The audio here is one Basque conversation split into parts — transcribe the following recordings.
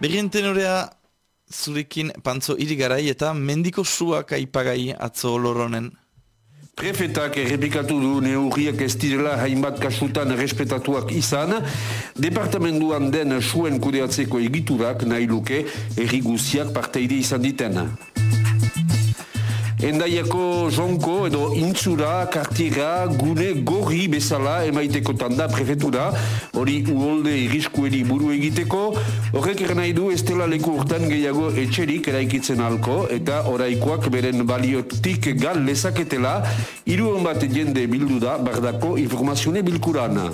Berrien tenorea zurekin pantzo irigarai eta mendiko suak aipagai atzo loronen. Prefetak errepikatu du neurriak ez direla hainbat kasutan respetatuak izan, departamentuan den suen kudeatzeko egiturak nahi luke erriguziak parteide izan ditena. Endaiako zonko edo intzura, kartira, gune, gorri bezala emaiteko tanda prefetura, hori uolde iriskueri buru egiteko, horrek nahi du estela leku urtan gehiago etxerik eraikitzen alko, eta oraikoak beren baliotik gal lezaketela, hiru bat jende bildu da, bardako informazione bilkurana.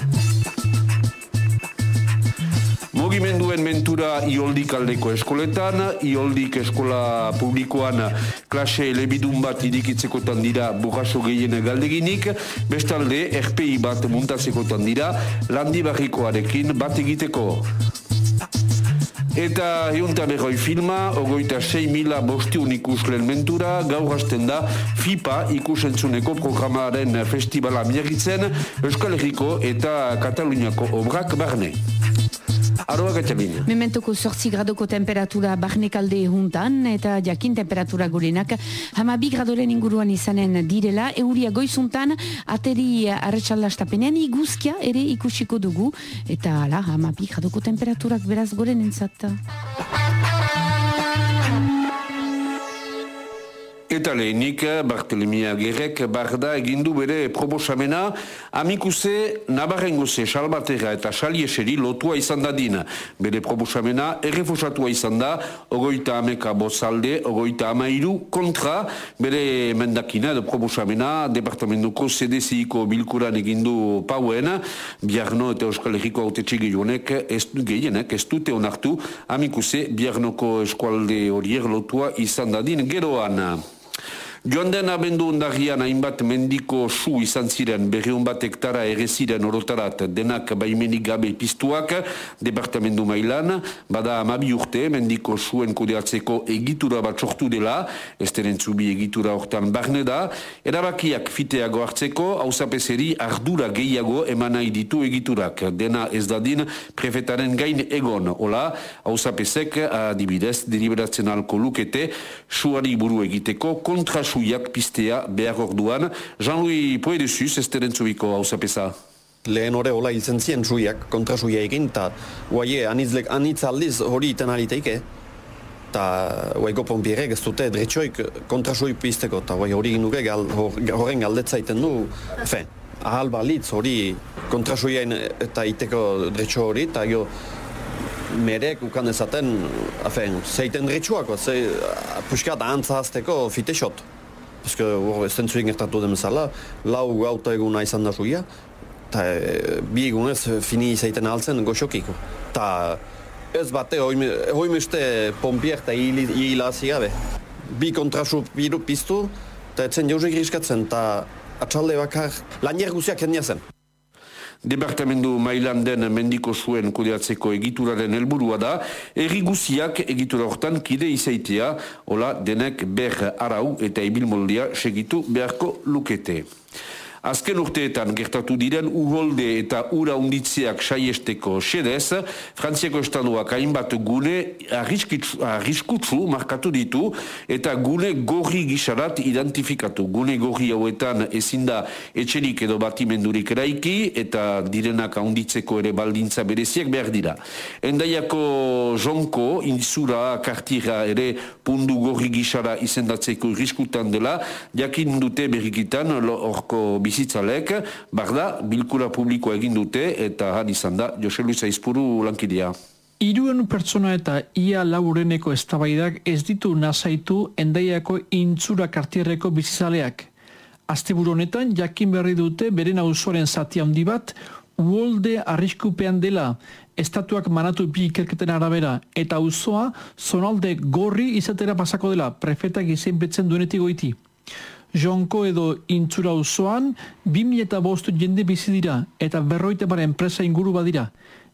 Mugimenduen mentura ioldik aldeko eskoletan, ioldik eskola publikoan klase lebidun bat irikitzekotan dira burraso gehien galdeginik, bestalde RPI bat muntatzekotan dira landi barrikoarekin bat egiteko. Eta eunta berroi filma, ogoita 6 mila bostiun ikuslen mentura, gaur hasten da FIPA ikusentzuneko programaren festivala miagitzen, Euskal Herriko eta Kataluniako obrak barne. Aroa gatxabina. Mementoko sortzi gradoko temperatura barnekalde juntan eta jakin temperatura gurenak hama bi gradoren inguruan izanen direla euria goizuntan ateri arretxaldastapenean iguzkia ere ikusiko dugu eta ala hama bi gradoko temperaturak beraz goren entzat. Eta lehenik, Bartelemia Gerrek barda egindu bere proposamena amikuse Nabarrengoze salbatera eta salieseri lotua izan dadin. Bere proposamena errefosatua izan da, ogoita ameka bozalde, ogoita amairu kontra, bere mendakina edo proposamena Departamentuko CDCiko bilkuran egindu pauen, Biarno eta Euskal Herriko haute txigionek ez, gehienek ez dute onartu amikuse Biarnoko eskualde horier lotua izan dadin geroan. Joan den abendu ondagian hainbat mendiko su izan ziren. Berriun bat hektara ere orotarat. Denak baimenik gabe piztuak departamendu mailan, bada amabi urte mendiko suen kudeatzeko egitura bat sortu dela, ez zubi egitura hortan barne da, erabakiak fiteago hartzeko, hausapeseri ardura gehiago eman nahi ditu egiturak, dena ez dadin prefetaren gain egon, hola, hausapesek adibidez deliberatzen alko lukete, suari buru egiteko kontra suiak pistea behar orduan. Jean-Louis Poedesus, ez teren zubiko hau zapesa? Lehen hori hola hiltzen zien suiak, kontra suia egin, eta guaie anitzlek anitz aldiz hori iten aliteike. Eta guaiko pompierek ez dute dretxoik kontra sui pisteko, eta guai hori nuke gal, horren galdetzaiten du, fe, ahal balitz hori kontra suia eta iteko dretxo hori, eta jo, merek ukan ezaten, afen, zeiten dretxoako, ze, puskat antzahazteko fitexot. Eske hor zentzuik gertatu den bezala, lau gauta eguna izan da zuia, eta e, bi egunez fini izaiten altzen goxokiko. Ta ez bate, hoi meste pompier eta hilazi gabe. Bi kontrasu biru piztu, eta etzen jauzek riskatzen, eta atxalde bakar lanier guziak jendia zen. Departamendu mailan den mendiko zuen kudeatzeko egituraren helburua da, erri guziak egitura hortan kide izaitea, hola denek ber arau eta ibilmoldia segitu beharko lukete. Azken urteetan gertatu diren uholde eta ura unditzeak saiesteko xedez, Frantziako estaduak hainbat gune arriskutsu markatu ditu eta gune gorri gisarat identifikatu. Gune gorri hauetan ezin da etxerik edo batimendurik eraiki eta direnak unditzeko ere baldintza bereziak behar dira. Endaiako jonko, inzura, kartira ere pundu gorri gisara izendatzeko irriskutan dela, jakin dute berrikitan orko bizitzen bizitzalek, barda, bilkura publikoa egin dute, eta han izan da, Jose Luis Aizpuru lankidea. Iruen pertsona eta ia laureneko eztabaidak ez ditu nazaitu endaiako intzura kartierreko bizizaleak. Asteburu honetan, jakin berri dute beren auzoren zati handi bat, uolde arriskupean dela, estatuak manatu bi ikerketen arabera, eta auzoa zonalde gorri izatera pasako dela, prefetak izen betzen duenetik goiti. Jonko edo intzura osoan, 2000 eta bostu jende bizi dira eta berroite bara enpresa inguru badira.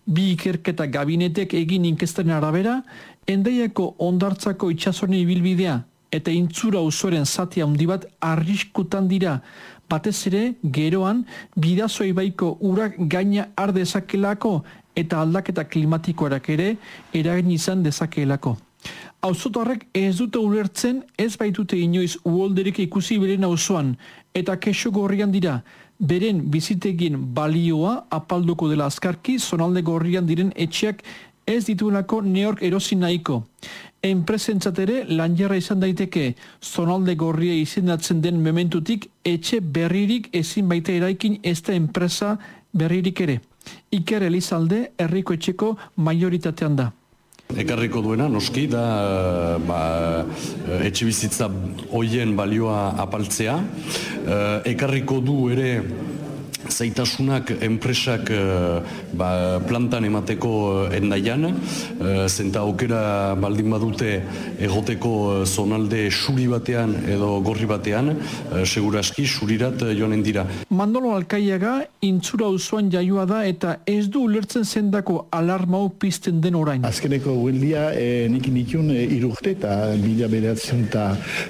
Bi ikerketa gabinetek egin inkestaren arabera, endaiako ondartzako itxasoren ibilbidea eta intzura osoaren zati handi bat arriskutan dira. Batez ere, geroan, bidazoi baiko urak gaina ardezakelako eta aldaketa klimatikoarak ere eragin izan dezakeelako. Auzotarrek ez dute ulertzen ez baitute inoiz uolderik ikusi beren auzoan eta keso gorrian dira, beren bizitegin balioa apalduko dela azkarki zonalde gorrian diren etxeak ez dituenako neork erosi nahiko. Enpresentzatere lan jarra izan daiteke zonalde gorria izendatzen den mementutik etxe berririk ezin baita eraikin ez da enpresa berririk ere. Iker Elizalde herriko etxeko majoritatean da. Ekarriko duena, noski, da ba, etxe bizitza hoien balioa apaltzea. Eh, ekarriko du ere zaitasunak enpresak uh, ba, plantan emateko uh, endaian, uh, zenta okera baldin badute egoteko zonalde suri batean edo gorri batean, uh, seguraski surirat uh, joanen dira. Mandolo Alkaiaga intzura usuan jaioa da eta ez du ulertzen zendako alarmau pizten den orain. Azkeneko hueldia e, nik nikun e, irurte eta bila bereatzen eta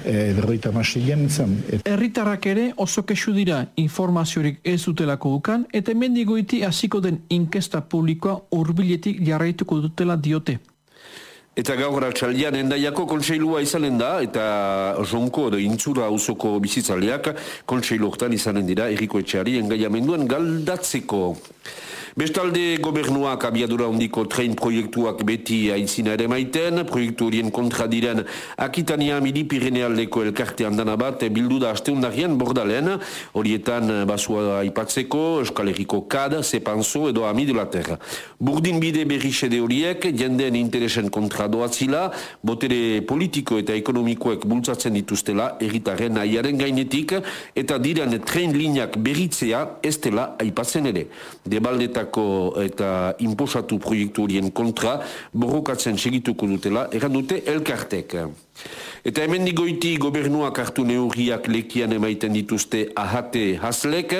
e, berroita maseian zan. Erritarrak ere oso kesu dira informaziorik ez dutela dutelako ukan, eta hemen digoiti hasiko den inkesta publikoa urbiletik jarraituko dutela diote. Eta gaur ratxaldian endaiako kontseilua izanen da, eta jonko edo intzura hausoko bizitzaleak kontseilu izanen dira eriko etxeari engaiamenduan galdatzeko. Bestalde gobernuak abiadura ondiko train proiektuak beti aintzina ere maiten, proiektu horien kontra diren Akitania midi Pirenealdeko elkarte handana bat bildu da asteundarian bordalen, horietan basua aipatzeko, Euskal Herriko KAD, Zepanzo edo Amidelater. Burdin bide berri sede horiek, jendeen interesen kontra doatzila, botere politiko eta ekonomikoek bultzatzen dituztela, erritaren nahiaren gainetik, eta diren train lineak berritzea ez dela aipatzen ere. Debaldeta eta imposatu proiektu horien kontra borrokatzen segituko dutela, eran dute elkartek. Eta hemen digoiti gobernuak hartu neurriak lekian emaiten dituzte ahate haslek,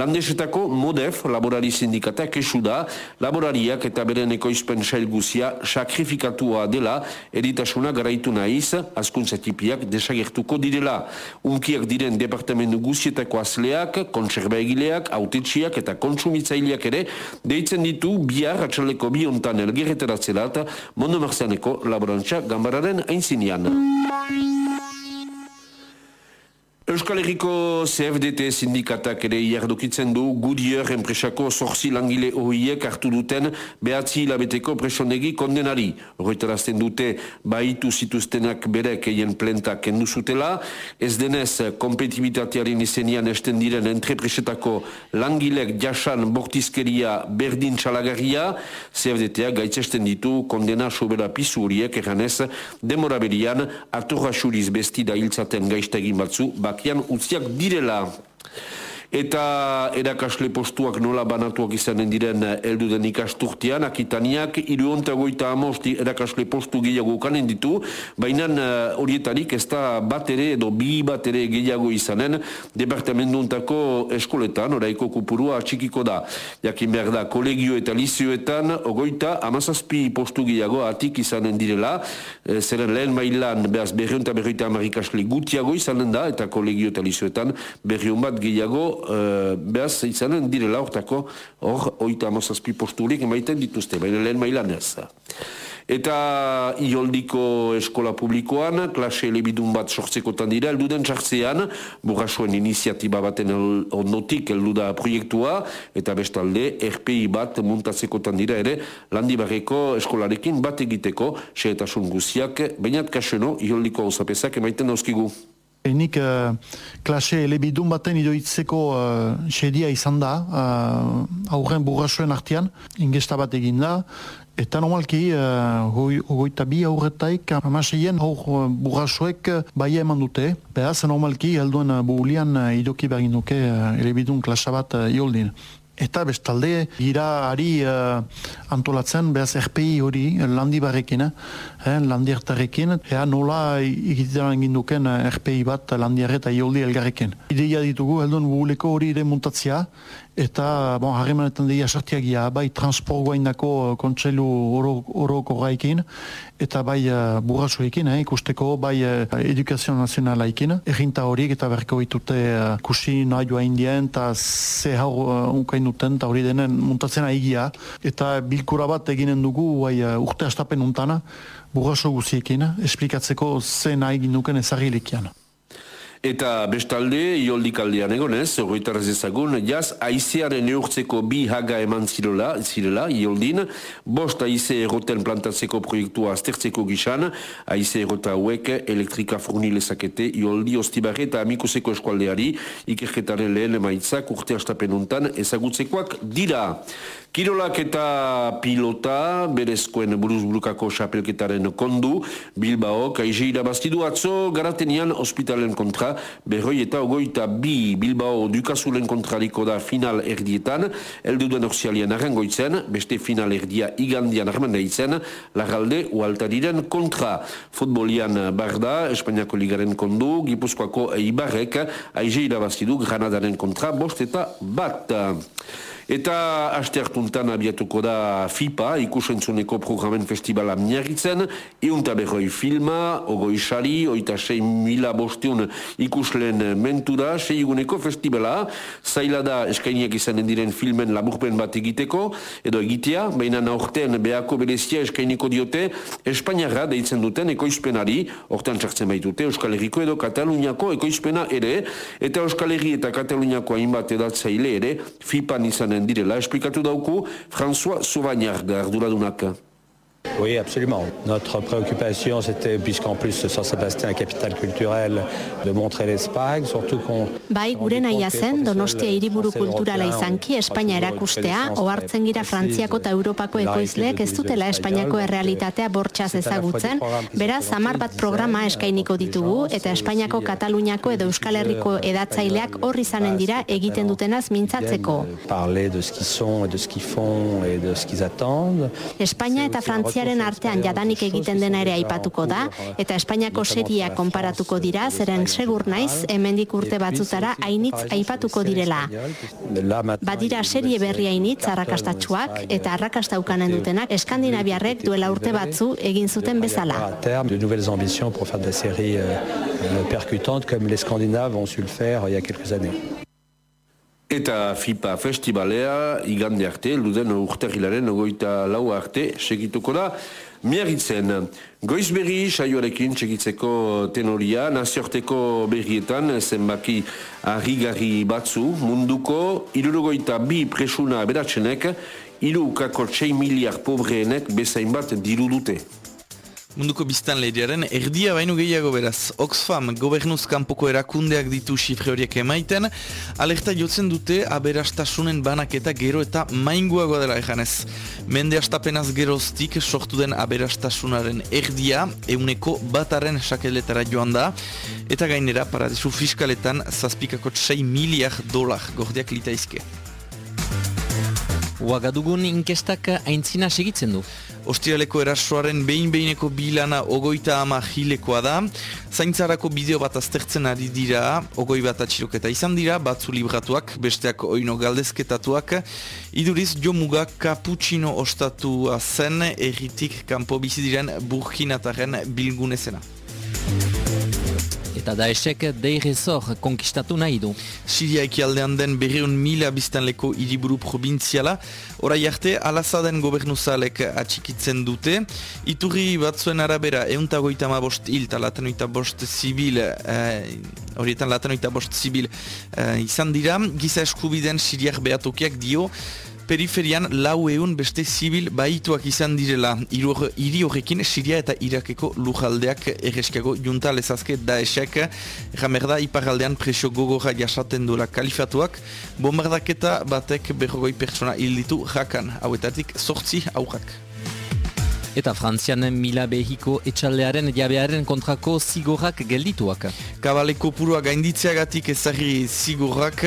landesetako modef laborari sindikata kesu da, laborariak eta beren ekoizpen sail guzia sakrifikatua dela, editasuna garaitu nahiz, askuntzatipiak desagertuko direla. Unkiak diren departamentu guzietako asleak, konserba egileak, autetxiak eta kontsumitzaileak ere, deitzen ditu bihar atxaleko biontan elgerreteratzelat, mondo marzianeko laborantza gambararen ainzinian. Bye. Euskal Herriko CFDT sindikatak ere iardokitzen du Goodyear enpresako zorzi langile horiek hartu duten behatzi hilabeteko presonegi kondenari. Horretarazten dute baitu zituztenak berek eien plenta kendu zutela. Ez denez, kompetibitatearen izenian esten diren entrepresetako langilek jasan bortizkeria berdin txalagarria. CFDTA gaitzesten ditu kondena sobera pisu horiek eranez demoraberian aturra xuriz bestida hiltzaten gaiztegin batzu bak bakian utziak direla. Eta erakasle postuak nola banatuak izanen diren eldu den ikasturtian, akitaniak, iru onta goita amosti erakasle postu gehiago kanen ditu, baina uh, horietarik ez da bat ere edo bi bat ere gehiago izanen, departamentu ontako eskoletan, oraiko kupurua txikiko da. Jakin behar da, kolegio eta lizioetan, ogoita, amazazpi postu gehiago atik izanen direla, e, zeren lehen mailan, behaz, berriunta berriunta amarikasle gutiago izanen da, eta kolegio eta lizioetan berriun bat gehiago uh, behaz izanen direla hortako hor oita amazazpi posturik emaiten dituzte, baina lehen mailan ez. Eta ioldiko eskola publikoan, klase elebidun bat sortzekotan dira, elduden txartzean, burrasuen iniziatiba baten ondotik elduda proiektua, eta bestalde, RPI bat muntatzekotan dira ere, landibarreko eskolarekin bat egiteko, seetasun guziak, bainat kaseno, ioldiko hau zapezak emaiten dauzkigu. Enik uh, klase elebidun baten idoitzeko uh, xedia izan da, uh, aurren burrasuen artian, ingesta bat egin da, eta normalki uh, goita bi aurretaik amaseien aur burrasuek bai eman dute, behaz normalki helduen uh, buhulian uh, idoki begin duke uh, elebidun klasa bat uh, ioldin. Eta bestalde, gira ari uh, antolatzen, behaz RPI hori, landi barrekin, eh, landi hartarrekin, ea nola egitean ginduken RPI bat landi harreta ioldi elgarrekin. Ideia ditugu, helduen buguleko hori ere muntatzea, eta bon, harremanetan dira sartiagia, bai transport guaindako kontselu oroko gaikin, eta bai uh, burrasuekin, eh, ikusteko, bai uh, edukazio nazionalaikin, eginta horiek eta berko ditute kusi nahi joa indien, eta ze hau unkain duten, eta hori denen muntatzen aigia, eta bilkura bat eginen dugu, bai urte astapen untana, burraso guziekin, esplikatzeko ze nahi ginduken ezagilikian. Eta bestalde, ioldik aldean egonez, horretarrez ezagun, jaz, aizearen eurtzeko bi haga eman zirela, zirela ioldin, bost aize erroten plantatzeko proiektua aztertzeko gizan, aize errota hauek elektrika furnilezakete ioldi ostibarre eta amikuseko eskualdeari, ikerketaren lehen emaitzak urte astapenuntan ezagutzekoak dira. Kirolak eta pilota, berezkoen buruzburukako xapelketaren kondu, Bilbao, kaize irabaztidu atzo, garatenian ospitalen kontra, berroi eta ogoita bi Bilbao dukazulen kontrariko da final erdietan, eldu duen orsialian arrangoitzen, beste final erdia igandian armandaitzen, lagalde ualtariren kontra. Futbolian barda, Espainiako ligaren kondu, Gipuzkoako eibarrek, aize irabaztidu Granadaren kontra, bost eta bat. Eta aste hartuntan abiatuko da FIPA, ikusentzuneko programen festivala miarritzen, eunta berroi filma, ogoi xari, oita sei mila bosteun ikuslen mentura, seiguneko festivala, zaila da eskainiak izanen diren filmen laburpen bat egiteko, edo egitea, baina naurten behako berezia eskainiko diote, Espainiarra deitzen duten ekoizpenari, hortan txartzen baitute, Euskal Herriko edo Kataluniako ekoizpena ere, eta Euskal Herri eta Kataluniako hainbat edatzaile ere, FIPA nizanen direla esplikatu dauku François Sauvagnar arduradunak. Oui, absolument. Notre préoccupation, c'était, puisqu'en plus Saint-Sébastien est capitale culturelle, de montrer l'Espagne, surtout qu'on... Bai, gure naia zen, Donostia hiriburu kulturala izanki, Espainia erakustea, ohartzen gira Frantziako eta Europako ekoizleek ez dutela Espainiako errealitatea bortxaz ezagutzen, beraz, samar bat programa eskainiko ditugu, eta Espainiako Kataluniako edo Euskal Herriko edatzaileak horri izanen dira egiten dutenaz mintzatzeko. Parler de ce qu'ils sont, de ce qu'ils font, et de ce qu'ils attendent. Espainia eta Frantzia Frantziaren artean jadanik egiten dena ere aipatuko da, eta Espainiako seria konparatuko dira, zeren segur naiz, hemendik urte batzutara hainitz aipatuko direla. Badira serie berri hainitz arrakastatxuak, eta arrakastaukanen dutenak Eskandinaviarrek duela urte batzu egin zuten bezala. De nouvelles ambitions pour faire des séries euh, euh, percutantes comme les Scandinaves ont su le faire il y a quelques années. Eta FIPA festivalea igande arte, luden urterrilaren ogoita lau arte, segituko da, miarritzen. Goiz berri saioarekin segitzeko tenoria, naziorteko berrietan zenbaki harri batzu, munduko irurogoita bi presuna beratzenek, iru txei miliar pobreenek bezain bat diru dute. Munduko biztan lehiaren erdia baino gehiago beraz. Oxfam gobernuz kanpoko erakundeak ditu xifre horiek emaiten, alerta jotzen dute aberastasunen banaketa gero eta mainguagoa dela ejanez. Mende astapenaz geroztik sortu den aberastasunaren erdia, euneko bataren sakeletara joan da, eta gainera paradisu fiskaletan zazpikako 6 miliar dolar gordiak litaizke. Uagadugun inkestak aintzina segitzen du. Ostialeko erasoaren behin-behineko bilana ogoita ama jilekoa da. Zaintzarako bideo bat aztertzen ari dira, ogoi bat atxiroketa izan dira, batzu libratuak, besteak oino galdezketatuak. Iduriz, jo muga kaputxino ostatua zen, erritik kanpo bizi diren burkinataren bilgunezena eta Daeshek deirezor konkistatu nahi du. Siria ekialdean den berreun mila biztanleko iriburu provinziala, orai arte alazaden gobernuzalek atxikitzen dute. Iturri batzuen arabera euntagoita ma bost hil eta latanoita bost zibil, eh, horietan latanoita bost zibil eh, izan dira, giza eskubiden siriak behatokiak dio, periferian lau egun beste zibil baituak izan direla. Iri horrekin Siria eta Irakeko lujaldeak erreskiago junta lezazke daesek. Jamerda iparaldean presio gogorra jasaten duela kalifatuak. Bombardaketa batek berrogoi pertsona hil ditu jakan. Hauetatik sortzi aurrak. Eta Frantzian mila behiko etxaldearen jabearen kontrako zigorrak geldituak. Kabaleko purua gainditzeagatik ezagri zigorrak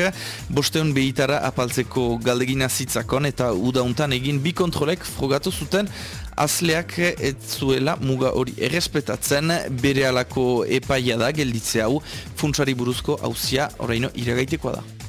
bosteun behitara apaltzeko galdegina zitzakon eta udauntan egin bi kontrolek frogatu zuten azleak ez zuela muga hori errespetatzen bere alako epaia da gelditze hau funtsari buruzko hauzia oraino iragaitekoa da.